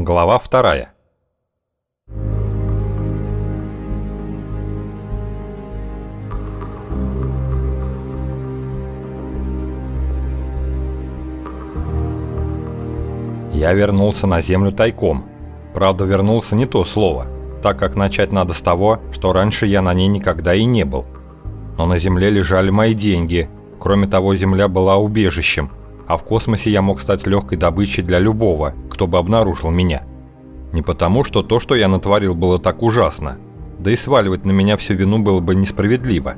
Глава вторая. Я вернулся на землю тайком. Правда, вернулся не то слово, так как начать надо с того, что раньше я на ней никогда и не был. Но на земле лежали мои деньги. Кроме того, земля была убежищем, а в космосе я мог стать легкой добычей для любого, кто бы обнаружил меня. Не потому, что то, что я натворил, было так ужасно, да и сваливать на меня всю вину было бы несправедливо.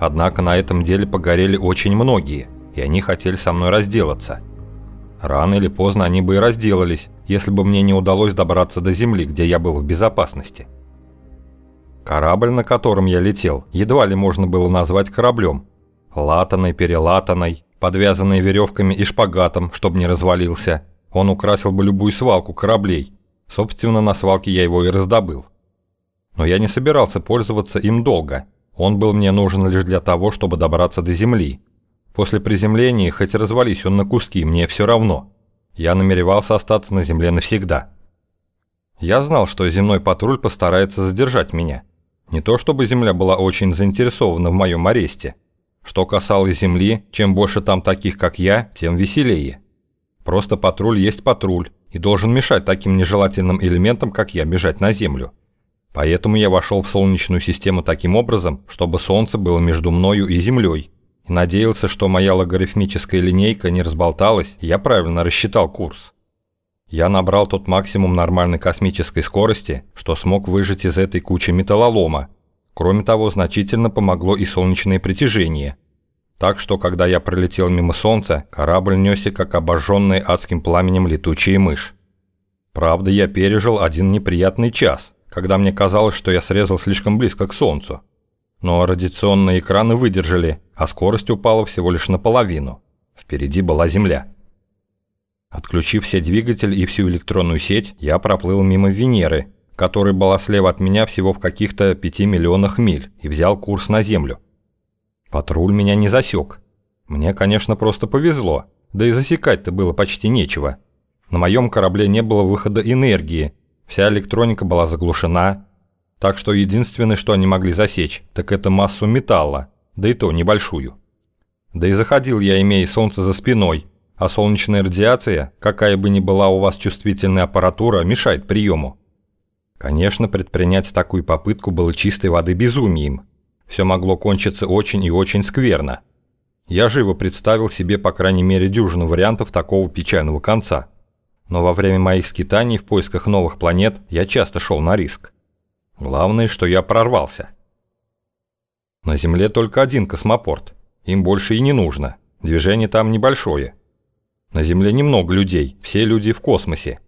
Однако на этом деле погорели очень многие, и они хотели со мной разделаться. Рано или поздно они бы и разделались, если бы мне не удалось добраться до Земли, где я был в безопасности. Корабль, на котором я летел, едва ли можно было назвать кораблем. Латанный, перелатанный, подвязанный веревками и шпагатом, чтобы не развалился. Он украсил бы любую свалку кораблей. Собственно, на свалке я его и раздобыл. Но я не собирался пользоваться им долго. Он был мне нужен лишь для того, чтобы добраться до Земли, После приземления, хоть развались он на куски, мне все равно. Я намеревался остаться на земле навсегда. Я знал, что земной патруль постарается задержать меня. Не то чтобы земля была очень заинтересована в моем аресте. Что касалось земли, чем больше там таких, как я, тем веселее. Просто патруль есть патруль и должен мешать таким нежелательным элементам, как я, бежать на землю. Поэтому я вошел в Солнечную систему таким образом, чтобы Солнце было между мною и Землей, и надеялся, что моя логарифмическая линейка не разболталась, и я правильно рассчитал курс. Я набрал тот максимум нормальной космической скорости, что смог выжать из этой кучи металлолома. Кроме того, значительно помогло и солнечное притяжение. Так что, когда я пролетел мимо Солнца, корабль несся как обожженный адским пламенем летучая мышь. Правда, я пережил один неприятный час, когда мне казалось, что я срезал слишком близко к Солнцу. Но радиационные экраны выдержали, а скорость упала всего лишь наполовину. Впереди была Земля. Отключив все двигатели и всю электронную сеть, я проплыл мимо Венеры, которая была слева от меня всего в каких-то 5 миллионах миль, и взял курс на Землю. Патруль меня не засек. Мне, конечно, просто повезло, да и засекать-то было почти нечего. На моем корабле не было выхода энергии, вся электроника была заглушена, так что единственное, что они могли засечь, так это массу металла, да и то небольшую. Да и заходил я, имея солнце за спиной, а солнечная радиация, какая бы ни была у вас чувствительная аппаратура, мешает приему. Конечно, предпринять такую попытку было чистой воды безумием. Все могло кончиться очень и очень скверно. Я живо представил себе по крайней мере дюжину вариантов такого печального конца. Но во время моих скитаний в поисках новых планет я часто шел на риск. Главное, что я прорвался. На Земле только один космопорт. Им больше и не нужно. Движение там небольшое. На Земле немного людей, все люди в космосе.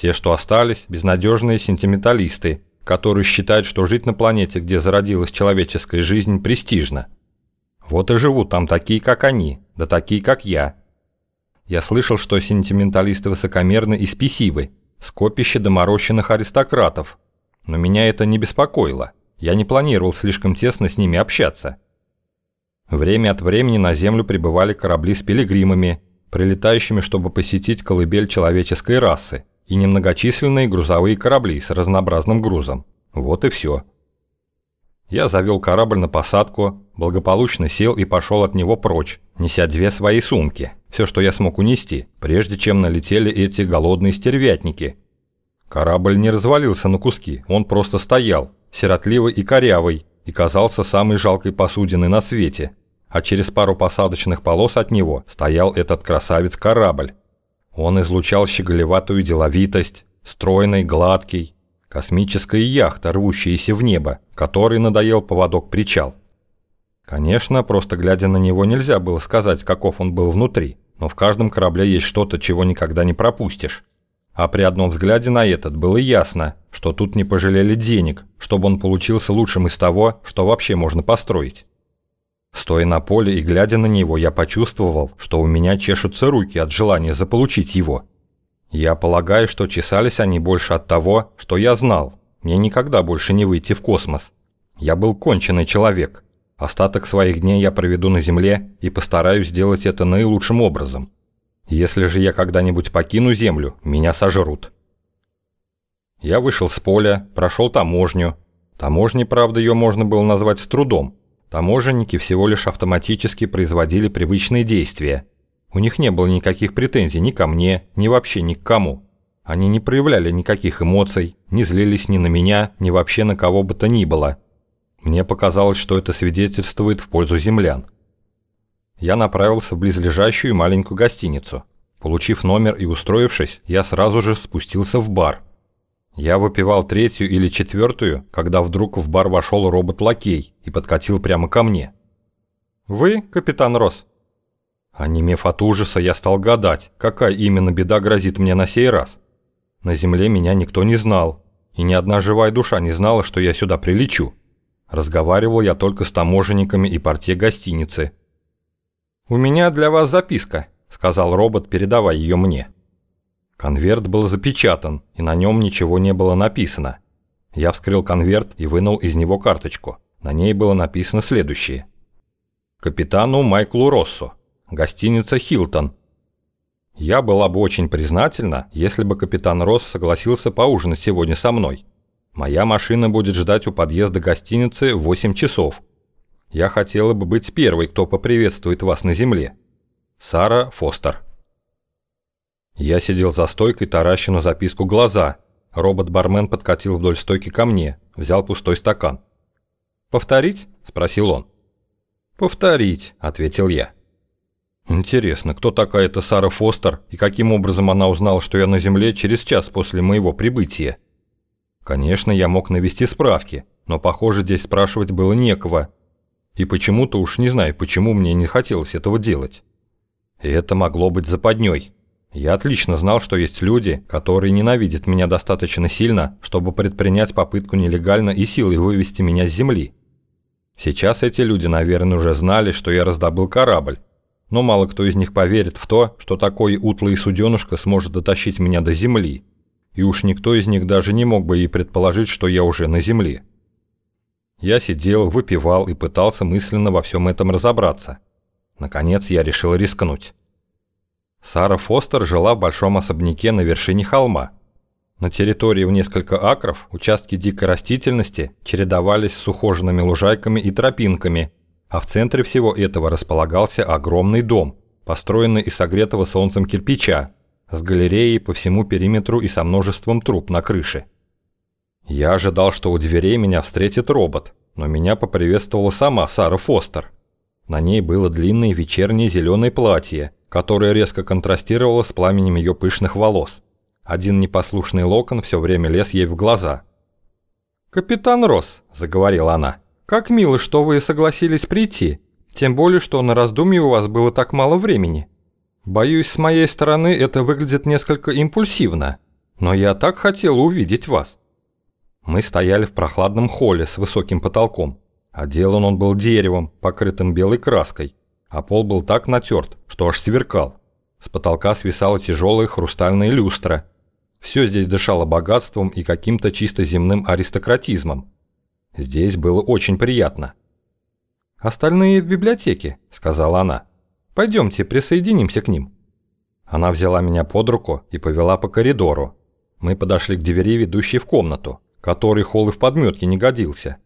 Те, что остались, безнадежные сентименталисты, которые считают, что жить на планете, где зародилась человеческая жизнь, престижно. Вот и живут там такие, как они, да такие, как я. Я слышал, что сентименталисты высокомерны и спесивы, скопище доморощенных аристократов, но меня это не беспокоило. Я не планировал слишком тесно с ними общаться. Время от времени на Землю прибывали корабли с пилигримами, прилетающими, чтобы посетить колыбель человеческой расы, и немногочисленные грузовые корабли с разнообразным грузом. Вот и все. Я завел корабль на посадку, благополучно сел и пошел от него прочь, неся две свои сумки, все, что я смог унести, прежде чем налетели эти голодные стервятники, Корабль не развалился на куски, он просто стоял, сиротливый и корявый, и казался самой жалкой посудиной на свете. А через пару посадочных полос от него стоял этот красавец-корабль. Он излучал щеголеватую деловитость, стройный, гладкий, космическая яхта, рвущаяся в небо, которой надоел поводок-причал. Конечно, просто глядя на него нельзя было сказать, каков он был внутри, но в каждом корабле есть что-то, чего никогда не пропустишь. А при одном взгляде на этот было ясно, что тут не пожалели денег, чтобы он получился лучшим из того, что вообще можно построить. Стоя на поле и глядя на него, я почувствовал, что у меня чешутся руки от желания заполучить его. Я полагаю, что чесались они больше от того, что я знал. Мне никогда больше не выйти в космос. Я был конченый человек. Остаток своих дней я проведу на Земле и постараюсь сделать это наилучшим образом. Если же я когда-нибудь покину Землю, меня сожрут. Я вышел с поля, прошел таможню. Таможней, правда, ее можно было назвать с трудом. Таможенники всего лишь автоматически производили привычные действия. У них не было никаких претензий ни ко мне, ни вообще ни к кому. Они не проявляли никаких эмоций, не злились ни на меня, ни вообще на кого бы то ни было. Мне показалось, что это свидетельствует в пользу землян. Я направился в близлежащую маленькую гостиницу. Получив номер и устроившись, я сразу же спустился в бар. Я выпивал третью или четвертую, когда вдруг в бар вошел робот-лакей и подкатил прямо ко мне. «Вы, капитан Росс?» Онемев от ужаса, я стал гадать, какая именно беда грозит мне на сей раз. На земле меня никто не знал, и ни одна живая душа не знала, что я сюда прилечу. Разговаривал я только с таможенниками и портье гостиницы. «У меня для вас записка», — сказал робот, передавая ее мне. Конверт был запечатан, и на нем ничего не было написано. Я вскрыл конверт и вынул из него карточку. На ней было написано следующее. «Капитану Майклу Россу. Гостиница «Хилтон», я была бы очень признательна, если бы капитан Росс согласился поужинать сегодня со мной. Моя машина будет ждать у подъезда гостиницы в 8 часов. Я хотела бы быть первой, кто поприветствует вас на земле. Сара Фостер. Я сидел за стойкой, тараща на записку глаза. Робот-бармен подкатил вдоль стойки ко мне, взял пустой стакан. «Повторить?» – спросил он. «Повторить», – ответил я. Интересно, кто такая эта Сара Фостер и каким образом она узнала, что я на Земле через час после моего прибытия? Конечно, я мог навести справки, но, похоже, здесь спрашивать было некого. И почему-то уж не знаю, почему мне не хотелось этого делать. И это могло быть западней. Я отлично знал, что есть люди, которые ненавидят меня достаточно сильно, чтобы предпринять попытку нелегально и силой вывести меня с Земли. Сейчас эти люди, наверное, уже знали, что я раздобыл корабль, но мало кто из них поверит в то, что такой утлый суденышко сможет дотащить меня до земли, и уж никто из них даже не мог бы и предположить, что я уже на земле. Я сидел, выпивал и пытался мысленно во всем этом разобраться. Наконец я решил рискнуть. Сара Фостер жила в большом особняке на вершине холма. На территории в несколько акров участки дикой растительности чередовались с ухоженными лужайками и тропинками – а в центре всего этого располагался огромный дом, построенный из согретого солнцем кирпича, с галереей по всему периметру и со множеством труб на крыше. Я ожидал, что у дверей меня встретит робот, но меня поприветствовала сама Сара Фостер. На ней было длинное вечернее зеленое платье, которое резко контрастировало с пламенем ее пышных волос. Один непослушный локон все время лез ей в глаза. «Капитан Росс», — заговорила она, — как мило, что вы согласились прийти. Тем более, что на раздумье у вас было так мало времени. Боюсь, с моей стороны это выглядит несколько импульсивно. Но я так хотел увидеть вас. Мы стояли в прохладном холле с высоким потолком. Отделан он был деревом, покрытым белой краской, а пол был так натерт, что аж сверкал. С потолка свисала тяжелая хрустальная люстра. Все здесь дышало богатством и каким-то чисто земным аристократизмом. Здесь было очень приятно. «Остальные в библиотеке», — сказала она. «Пойдемте, присоединимся к ним». Она взяла меня под руку и повела по коридору. Мы подошли к двери, ведущей в комнату, которой холл и в подметке не годился.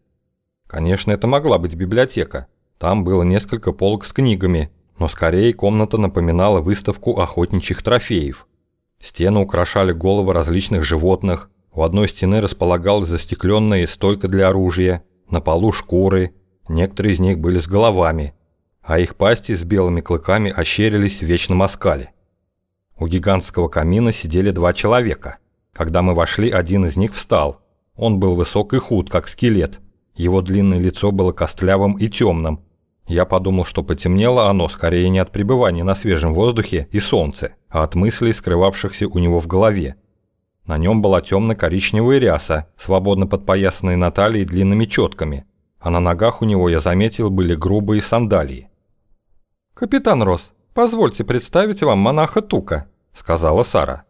Конечно, это могла быть библиотека. Там было несколько полок с книгами, но скорее комната напоминала выставку охотничьих трофеев. Стены украшали головы различных животных, у одной стены располагалась застекленная стойка для оружия, на полу шкуры, некоторые из них были с головами, а их пасти с белыми клыками ощерились в вечном оскале. У гигантского камина сидели два человека. Когда мы вошли, один из них встал. Он был высок и худ, как скелет. Его длинное лицо было костлявым и темным. Я подумал, что потемнело оно скорее не от пребывания на свежем воздухе и солнце, а от мыслей, скрывавшихся у него в голове. На нем была темно-коричневая ряса, свободно подпоясанная на талии длинными четками, а на ногах у него, я заметил, были грубые сандалии. «Капитан Росс, позвольте представить вам монаха Тука», — сказала Сара.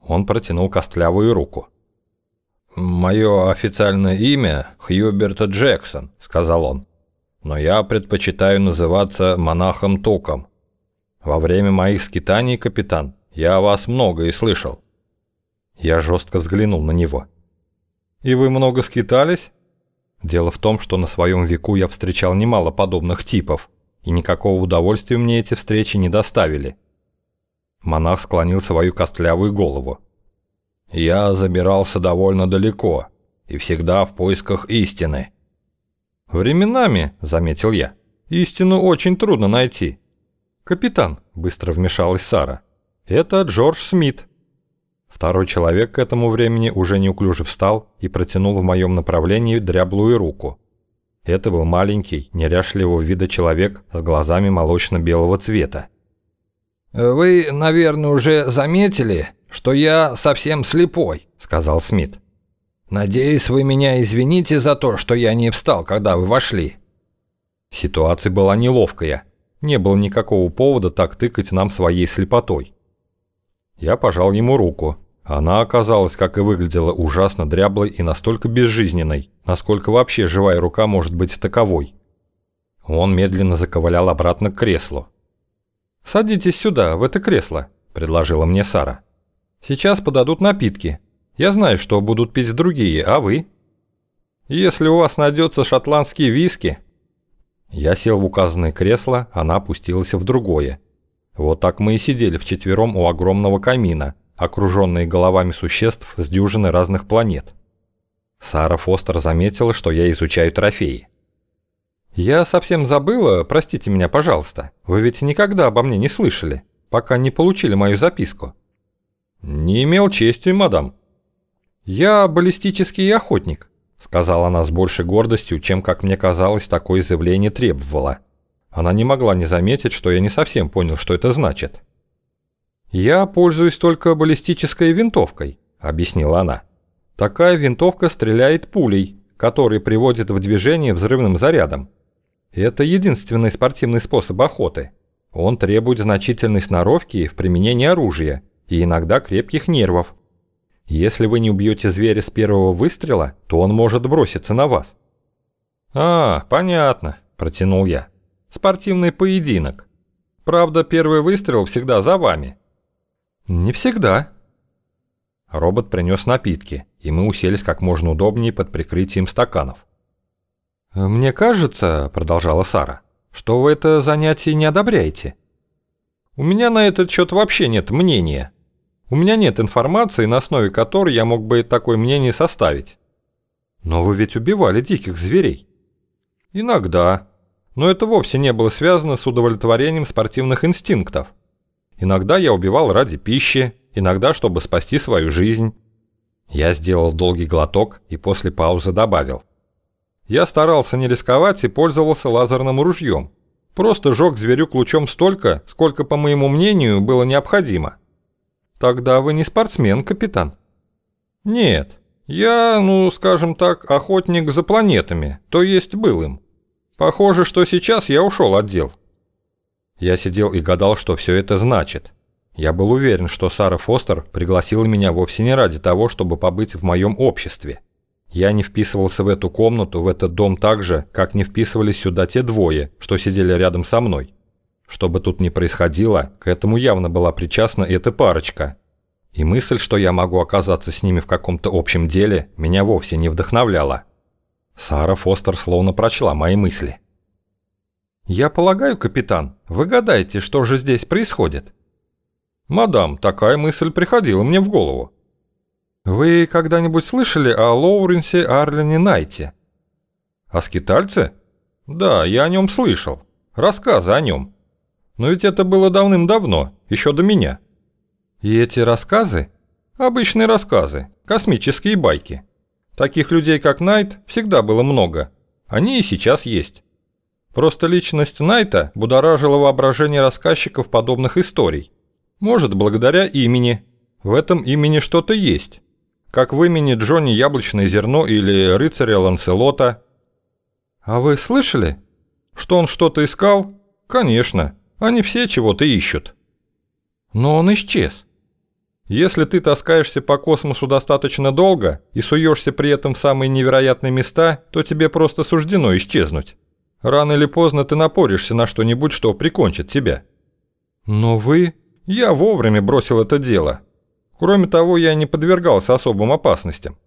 Он протянул костлявую руку. «Мое официальное имя Хьюберт Джексон», — сказал он. «Но я предпочитаю называться монахом Туком. Во время моих скитаний, капитан, я вас многое слышал. Я жестко взглянул на него. «И вы много скитались?» Дело в том, что на своем веку я встречал немало подобных типов, и никакого удовольствия мне эти встречи не доставили. Монах склонил свою костлявую голову. «Я забирался довольно далеко, и всегда в поисках истины». «Временами», — заметил я, — «истину очень трудно найти». «Капитан», — быстро вмешалась Сара, — «это Джордж Смит». Второй человек к этому времени уже неуклюже встал и протянул в моем направлении дряблую руку. Это был маленький, неряшливого вида человек с глазами молочно-белого цвета. «Вы, наверное, уже заметили, что я совсем слепой», — сказал Смит. «Надеюсь, вы меня извините за то, что я не встал, когда вы вошли». Ситуация была неловкая. Не было никакого повода так тыкать нам своей слепотой. Я пожал ему руку, она оказалась, как и выглядела, ужасно дряблой и настолько безжизненной, насколько вообще живая рука может быть таковой. Он медленно заковылял обратно к креслу. «Садитесь сюда, в это кресло», – предложила мне Сара. «Сейчас подадут напитки. Я знаю, что будут пить другие, а вы?» «Если у вас найдется шотландские виски...» Я сел в указанное кресло, она опустилась в другое. Вот так мы и сидели вчетвером у огромного камина, окруженные головами существ с дюжины разных планет. Сара Фостер заметила, что я изучаю трофеи. «Я совсем забыла, простите меня, пожалуйста. Вы ведь никогда обо мне не слышали, пока не получили мою записку». «Не имел чести, мадам». «Я баллистический охотник», — сказала она с большей гордостью, чем, как мне казалось, такое заявление требовало. Она не могла не заметить, что я не совсем понял, что это значит. «Я пользуюсь только баллистической винтовкой», — объяснила она. «Такая винтовка стреляет пулей, который приводит в движение взрывным зарядом. Это единственный спортивный способ охоты. Он требует значительной сноровки в применении оружия и иногда крепких нервов. Если вы не убьете зверя с первого выстрела, то он может броситься на вас». «А, понятно», – протянул я. «Спортивный поединок. Правда, первый выстрел всегда за вами». «Не всегда». Робот принес напитки, и мы уселись как можно удобнее под прикрытием стаканов. «Мне кажется, — продолжала Сара, — что вы это занятие не одобряете. У меня на этот счет вообще нет мнения. У меня нет информации, на основе которой я мог бы такое мнение составить. Но вы ведь убивали диких зверей. Иногда. Но это вовсе не было связано с удовлетворением спортивных инстинктов. Иногда я убивал ради пищи, иногда, чтобы спасти свою жизнь. Я сделал долгий глоток и после паузы добавил. Я старался не рисковать и пользовался лазерным ружьем. Просто жег зверю лучом столько, сколько, по моему мнению, было необходимо. Тогда вы не спортсмен, капитан. Нет, я, ну, скажем так, охотник за планетами, то есть был им. Похоже, что сейчас я ушел от дел. Я сидел и гадал, что все это значит. Я был уверен, что Сара Фостер пригласила меня вовсе не ради того, чтобы побыть в моем обществе. Я не вписывался в эту комнату, в этот дом так же, как не вписывались сюда те двое, что сидели рядом со мной. Что бы тут ни происходило, к этому явно была причастна эта парочка. И мысль, что я могу оказаться с ними в каком-то общем деле, меня вовсе не вдохновляла. Сара Фостер словно прочла мои мысли. «Я полагаю, капитан, вы гадаете, что же здесь происходит?» «Мадам, такая мысль приходила мне в голову». «Вы когда-нибудь слышали о Лоуренсе Арлене Найте?» «О скитальце?» «Да, я о нем слышал. Рассказы о нем. Но ведь это было давным-давно, еще до меня». «И эти рассказы?» «Обычные рассказы, космические байки. Таких людей, как Найт, всегда было много. Они и сейчас есть». Просто личность Найта будоражила воображение рассказчиков подобных историй. Может, благодаря имени. В этом имени что-то есть. Как в имени Джонни Яблочное Зерно или рыцаря Ланселота. А вы слышали? Что он что-то искал? Конечно. Они все чего-то ищут. Но он исчез. Если ты таскаешься по космосу достаточно долго и суешься при этом в самые невероятные места, то тебе просто суждено исчезнуть. Рано или поздно ты напоришься на что-нибудь, что прикончит тебя. Но вы... Я вовремя бросил это дело. Кроме того, я не подвергался особым опасностям.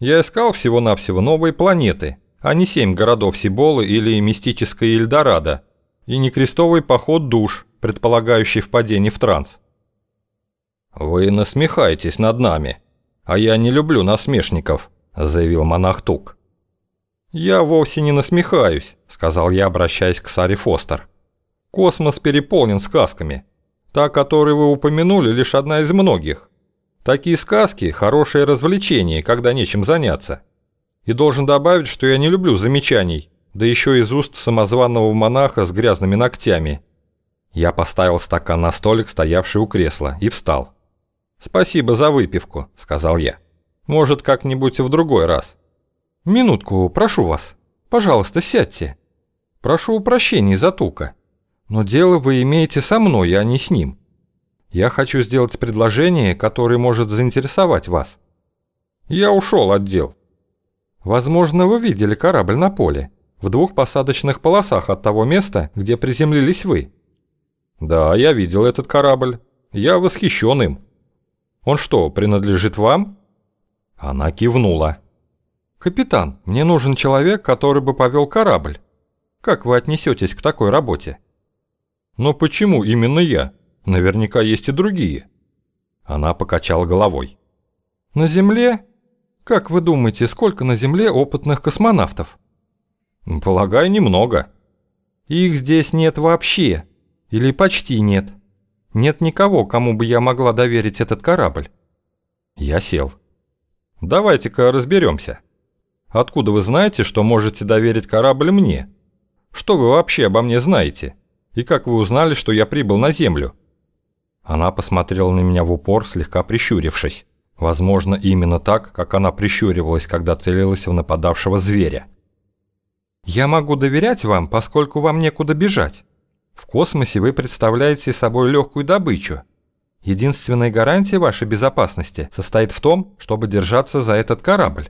Я искал всего-навсего новые планеты, а не семь городов Сиболы или мистическое Эльдорадо, и не крестовый поход душ, предполагающий впадение в транс. «Вы насмехаетесь над нами, а я не люблю насмешников», – заявил монах Тук. «Я вовсе не насмехаюсь», – сказал я, обращаясь к Саре Фостер. «Космос переполнен сказками. Та, которую вы упомянули, лишь одна из многих. Такие сказки – хорошее развлечение, когда нечем заняться. И должен добавить, что я не люблю замечаний, да еще из уст самозванного монаха с грязными ногтями. Я поставил стакан на столик, стоявший у кресла, и встал. «Спасибо за выпивку», – сказал я. «Может, как-нибудь в другой раз». «Минутку, прошу вас. Пожалуйста, сядьте. Прошу прощения за тука. Но дело вы имеете со мной, а не с ним. Я хочу сделать предложение, которое может заинтересовать вас. Я ушел от дел. Возможно, вы видели корабль на поле, в двух посадочных полосах от того места, где приземлились вы. Да, я видел этот корабль. Я восхищен им. Он что, принадлежит вам? Она кивнула. «Капитан, мне нужен человек, который бы повел корабль. Как вы отнесетесь к такой работе?» «Но почему именно я?» Наверняка есть и другие». Она покачала головой. «На Земле? Как вы думаете, сколько на Земле опытных космонавтов?» «Полагаю, немного». «Их здесь нет вообще. Или почти нет. Нет никого, кому бы я могла доверить этот корабль». Я сел. «Давайте-ка разберемся. Откуда вы знаете, что можете доверить корабль мне? Что вы вообще обо мне знаете? И как вы узнали, что я прибыл на Землю?» Она посмотрела на меня в упор, слегка прищурившись. Возможно, именно так, как она прищуривалась, когда целилась в нападавшего зверя. «Я могу доверять вам, поскольку вам некуда бежать. В космосе вы представляете собой легкую добычу. Единственная гарантия вашей безопасности состоит в том, чтобы держаться за этот корабль».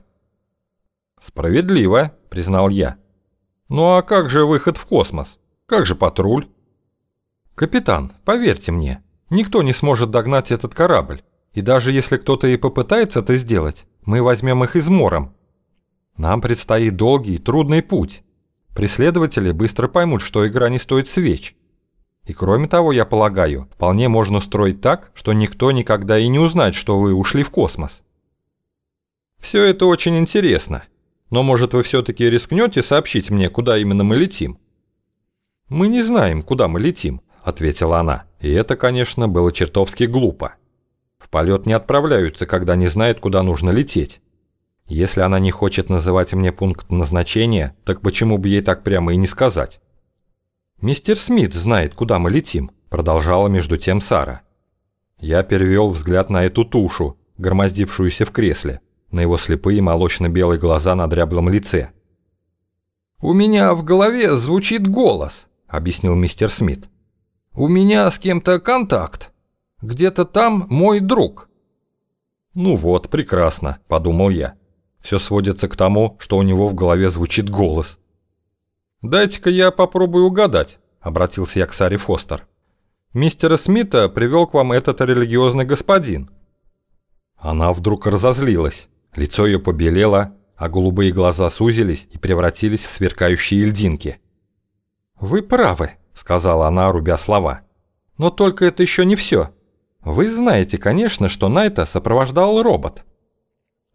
«Справедливо», — признал я. «Ну а как же выход в космос? Как же патруль?» «Капитан, поверьте мне, Никто не сможет догнать этот корабль. И даже если кто-то и попытается это сделать, мы возьмем их измором. Нам предстоит долгий и трудный путь. Преследователи быстро поймут, что игра не стоит свеч. И кроме того, я полагаю, вполне можно устроить так, что никто никогда и не узнает, что вы ушли в космос. Все это очень интересно. Но может вы все-таки рискнете сообщить мне, куда именно мы летим? Мы не знаем, куда мы летим, ответила она. И это, конечно, было чертовски глупо. В полет не отправляются, когда не знают, куда нужно лететь. Если она не хочет называть мне пункт назначения, так почему бы ей так прямо и не сказать? «Мистер Смит знает, куда мы летим», – продолжала между тем Сара. Я перевел взгляд на эту тушу, громоздившуюся в кресле, на его слепые молочно-белые глаза на дряблом лице. «У меня в голове звучит голос», – объяснил мистер Смит. У меня с кем-то контакт. Где-то там мой друг». «Ну вот, прекрасно», – подумал я. Все сводится к тому, что у него в голове звучит голос. «Дайте-ка я попробую угадать», – обратился я к Саре Фостер. «Мистера Смита привел к вам этот религиозный господин». Она вдруг разозлилась. Лицо ее побелело, а голубые глаза сузились и превратились в сверкающие льдинки. «Вы правы», сказала она, рубя слова. «Но только это еще не все. Вы знаете, конечно, что Найта сопровождал робот».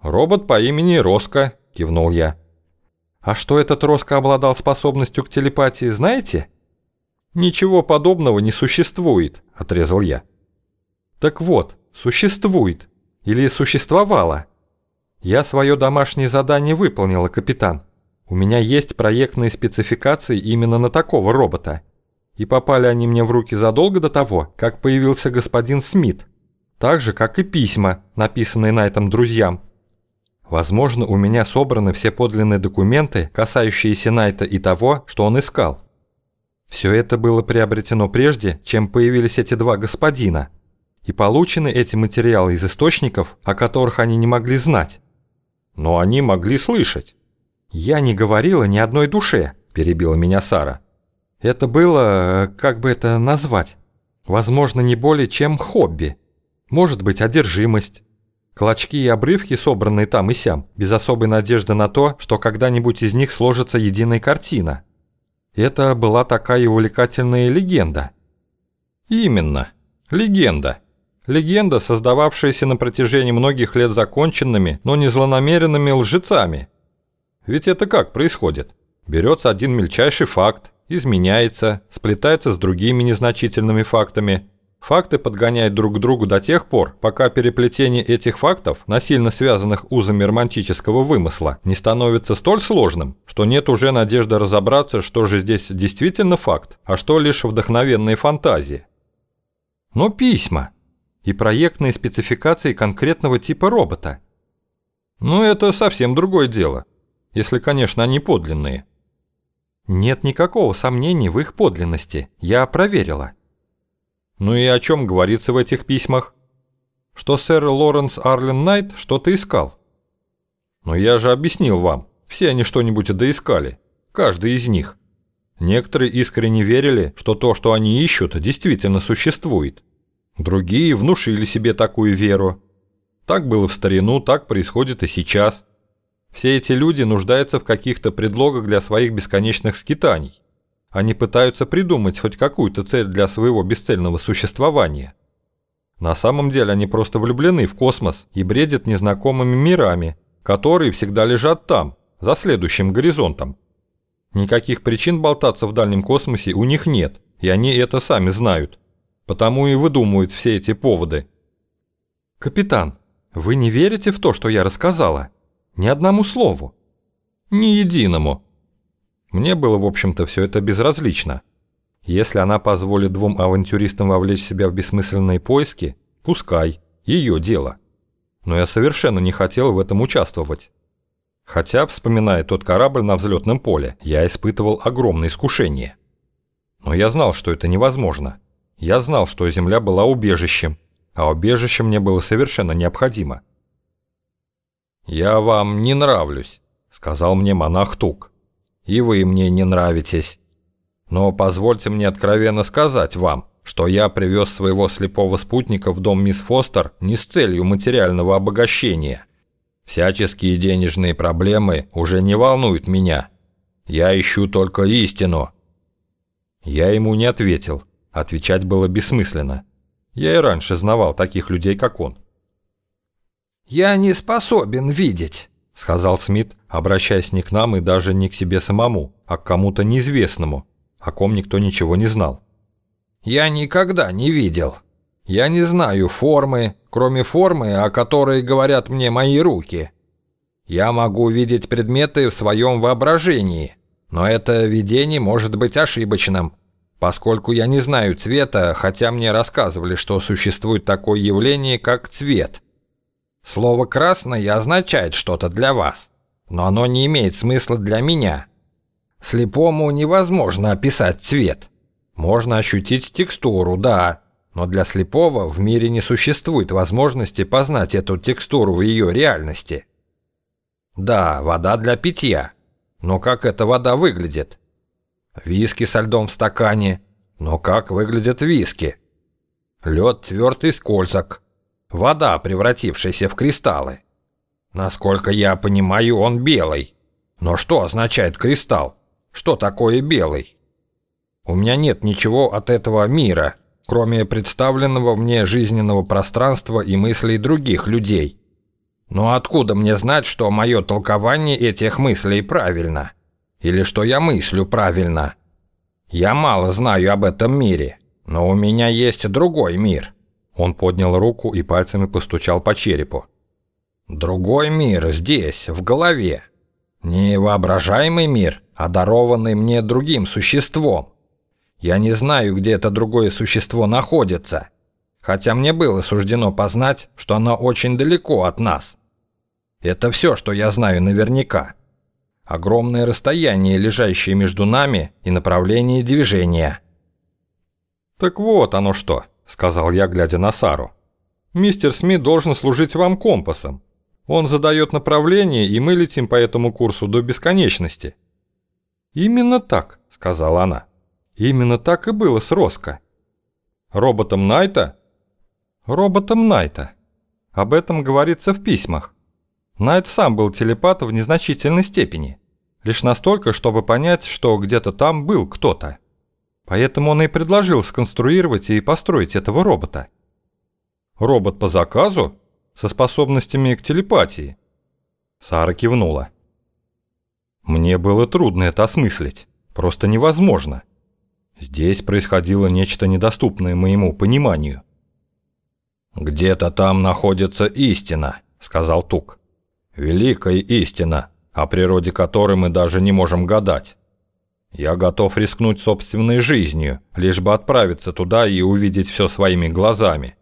«Робот по имени Роско», – кивнул я. «А что этот Роско обладал способностью к телепатии, знаете?» «Ничего подобного не существует», – отрезал я. «Так вот, существует. Или существовало. Я свое домашнее задание выполнила, капитан. У меня есть проектные спецификации именно на такого робота. И попали они мне в руки задолго до того, как появился господин Смит. Так же, как и письма, написанные на этом друзьям. Возможно, у меня собраны все подлинные документы, касающиеся Найта и того, что он искал. Все это было приобретено прежде, чем появились эти два господина. И получены эти материалы из источников, о которых они не могли знать. Но они могли слышать. «Я не говорила ни одной душе», – перебила меня Сара. Это было, как бы это назвать, возможно, не более чем хобби. Может быть, одержимость, Клочки и обрывки, собранные там и сям, без особой надежды на то, что когда-нибудь из них сложится единая картина. Это была такая увлекательная легенда. Именно. Легенда. Легенда, создававшаяся на протяжении многих лет законченными, но не злонамеренными лжецами. Ведь это как происходит? Берется один мельчайший факт, изменяется, сплетается с другими незначительными фактами. Факты подгоняют друг к другу до тех пор, пока переплетение этих фактов, насильно связанных узами романтического вымысла, не становится столь сложным, что нет уже надежды разобраться, что же здесь действительно факт, а что лишь вдохновенные фантазии. Но письма и проектные спецификации конкретного типа робота. Ну это совсем другое дело, если, конечно, они подлинные. Нет никакого сомнений в их подлинности, я проверила. Ну и о чем говорится в этих письмах? Что сэр Лоренс Арлен Найт что-то искал. Но я же объяснил вам, все они что-нибудь доискали, каждый из них. Некоторые искренне верили, что то, что они ищут, действительно существует. Другие внушили себе такую веру. Так было в старину, так происходит и сейчас. Все эти люди нуждаются в каких-то предлогах для своих бесконечных скитаний. Они пытаются придумать хоть какую-то цель для своего бесцельного существования. На самом деле они просто влюблены в космос и бредят незнакомыми мирами, которые всегда лежат там, за следующим горизонтом. Никаких причин болтаться в дальнем космосе у них нет, и они это сами знают. Потому и выдумывают все эти поводы. «Капитан, вы не верите в то, что я рассказала?» Ни одному слову. Ни единому. Мне было, в общем-то, все это безразлично. Если она позволит двум авантюристам вовлечь себя в бессмысленные поиски, пускай, ее дело. Но я совершенно не хотел в этом участвовать. Хотя, вспоминая тот корабль на взлетном поле, я испытывал огромное искушение. Но я знал, что это невозможно. Я знал, что Земля была убежищем, а убежище мне было совершенно необходимо. «Я вам не нравлюсь», — сказал мне монах Тук. «И вы мне не нравитесь. Но позвольте мне откровенно сказать вам, что я привез своего слепого спутника в дом мисс Фостер не с целью материального обогащения. Всяческие денежные проблемы уже не волнуют меня. Я ищу только истину». Я ему не ответил. Отвечать было бессмысленно. Я и раньше знавал таких людей, как он. «Я не способен видеть», — сказал Смит, обращаясь не к нам и даже не к себе самому, а к кому-то неизвестному, о ком никто ничего не знал. «Я никогда не видел. Я не знаю формы, кроме формы, о которой говорят мне мои руки. Я могу видеть предметы в своем воображении, но это видение может быть ошибочным, поскольку я не знаю цвета, хотя мне рассказывали, что существует такое явление, как цвет. Слово «красное» означает что-то для вас, но оно не имеет смысла для меня. Слепому невозможно описать цвет. Можно ощутить текстуру, да, но для слепого в мире не существует возможности познать эту текстуру в ее реальности. Да, вода для питья. Но как эта вода выглядит? Виски со льдом в стакане. Но как выглядят виски? Лед твердый скользок. Вода, превратившаяся в кристаллы. Насколько я понимаю, он белый. Но что означает кристалл? Что такое белый? У меня нет ничего от этого мира, кроме представленного мне жизненного пространства и мыслей других людей. Но откуда мне знать, что мое толкование этих мыслей правильно? Или что я мыслю правильно? Я мало знаю об этом мире, но у меня есть другой мир. Он поднял руку и пальцами постучал по черепу. «Другой мир здесь, в голове. Не воображаемый мир, а дарованный мне другим существом. Я не знаю, где это другое существо находится, хотя мне было суждено познать, что оно очень далеко от нас. Это все, что я знаю наверняка. Огромное расстояние, лежащее между нами, и направление движения». «Так вот оно что», — сказал я, глядя на Сару. «Мистер Смит должен служить вам компасом. Он задает направление, и мы летим по этому курсу до бесконечности». «Именно так», — сказала она. «Именно так и было с Роско». «Роботом Найта?» «Роботом Найта. Об этом говорится в письмах. Найт сам был телепат в незначительной степени. Лишь настолько, чтобы понять, что где-то там был кто-то. Поэтому он и предложил сконструировать и построить этого робота. Робот по заказу? Со способностями к телепатии? Сара кивнула. Мне было трудно это осмыслить. Просто невозможно. Здесь происходило нечто недоступное моему пониманию. «Где-то там находится истина», — сказал Тук. «Великая истина, о природе которой мы даже не можем гадать. Я готов рискнуть собственной жизнью, лишь бы отправиться туда и увидеть все своими глазами».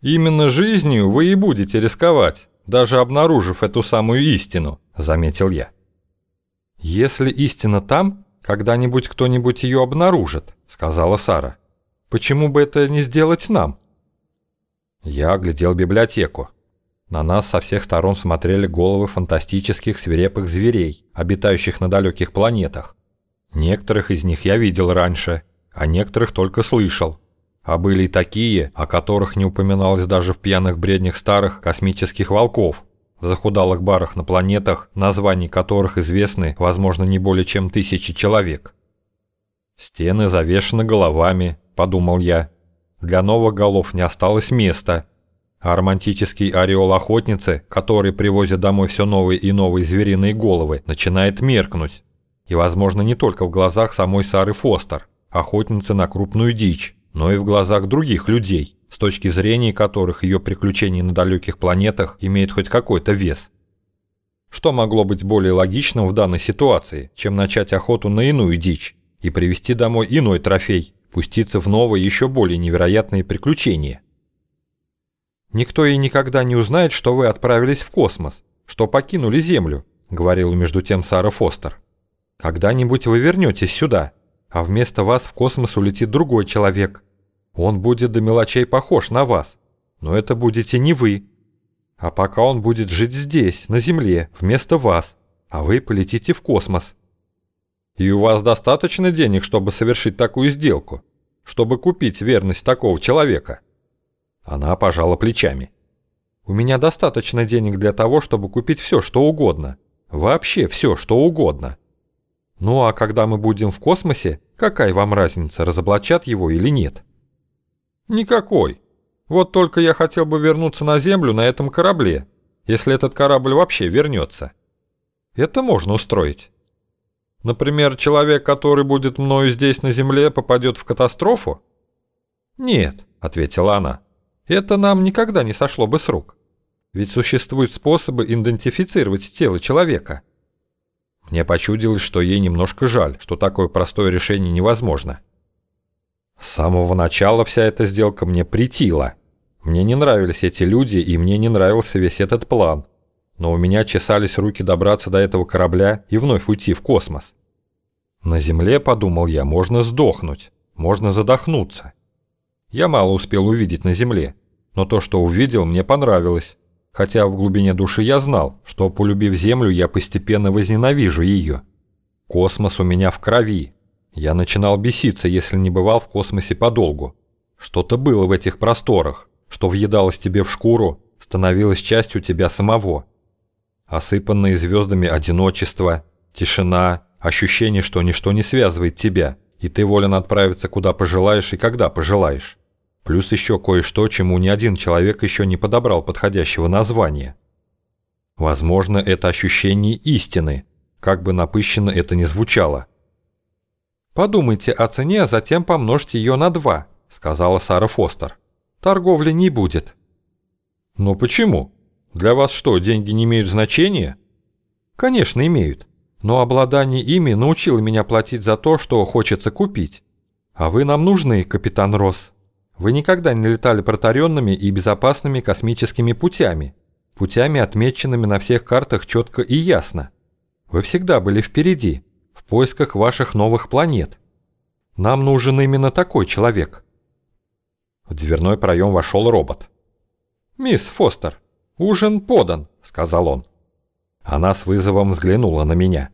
«Именно жизнью вы и будете рисковать, даже обнаружив эту самую истину», — заметил я. «Если истина там, когда-нибудь кто-нибудь ее обнаружит», — сказала Сара. «Почему бы это не сделать нам?» Я оглядел библиотеку. На нас со всех сторон смотрели головы фантастических свирепых зверей, обитающих на далеких планетах. Некоторых из них я видел раньше, а некоторых только слышал. А были и такие, о которых не упоминалось даже в пьяных бреднях старых космических волков, в захудалых барах на планетах, названий которых известны, возможно, не более чем тысячи человек. «Стены завешены головами», — подумал я, для новых голов не осталось места, а романтический ореол охотницы, который привозит домой все новые и новые звериные головы, начинает меркнуть. И, возможно, не только в глазах самой Сары Фостер, охотницы на крупную дичь, но и в глазах других людей, с точки зрения которых ее приключения на далеких планетах имеют хоть какой-то вес. Что могло быть более логичным в данной ситуации, чем начать охоту на иную дичь и привезти домой иной трофей, пуститься в новые, еще более невероятные приключения. «Никто и никогда не узнает, что вы отправились в космос, что покинули Землю», — говорила между тем Сара Фостер. «Когда-нибудь вы вернетесь сюда, а вместо вас в космос улетит другой человек. Он будет до мелочей похож на вас, но это будете не вы. А пока он будет жить здесь, на Земле, вместо вас, а вы полетите в космос. И у вас достаточно денег, чтобы совершить такую сделку? Чтобы купить верность такого человека?» Она пожала плечами. «У меня достаточно денег для того, чтобы купить все, что угодно. Вообще все, что угодно. Ну а когда мы будем в космосе, какая вам разница, разоблачат его или нет?» «Никакой. Вот только я хотел бы вернуться на Землю на этом корабле, если этот корабль вообще вернется. Это можно устроить. Например, человек, который будет мною здесь на Земле, попадет в катастрофу? Нет, ответила она. Это нам никогда не сошло бы с рук. Ведь существуют способы идентифицировать тело человека. Мне почудилось, что ей немножко жаль, что такое простое решение невозможно. С самого начала вся эта сделка мне притила. Мне не нравились эти люди, и мне не нравился весь этот план но у меня чесались руки добраться до этого корабля и вновь уйти в космос. На Земле, подумал я, можно сдохнуть, можно задохнуться. Я мало успел увидеть на Земле, но то, что увидел, мне понравилось, хотя в глубине души я знал, что, полюбив Землю, я постепенно возненавижу ее. Космос у меня в крови. Я начинал беситься, если не бывал в космосе подолгу. Что-то было в этих просторах, что въедалось тебе в шкуру, становилось частью тебя самого осыпанные звездами одиночество, тишина, ощущение, что ничто не связывает тебя, и ты волен отправиться куда пожелаешь и когда пожелаешь. Плюс еще кое-что, чему ни один человек еще не подобрал подходящего названия. Возможно, это ощущение истины, как бы напыщенно это ни звучало. «Подумайте о цене, а затем помножьте ее на два», — сказала Сара Фостер. «Торговли не будет». «Но почему?» Для вас что, деньги не имеют значения? Конечно, имеют. Но обладание ими научило меня платить за то, что хочется купить. А вы нам нужны, капитан Росс. Вы никогда не летали протаренными и безопасными космическими путями. Путями, отмеченными на всех картах четко и ясно. Вы всегда были впереди, в поисках ваших новых планет. Нам нужен именно такой человек. В дверной проем вошел робот. «Мисс Фостер, «Ужин подан», — сказал он. Она с вызовом взглянула на меня.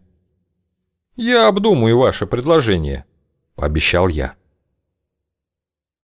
«Я обдумаю ваше предложение», — пообещал я.